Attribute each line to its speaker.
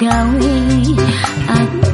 Speaker 1: gái. At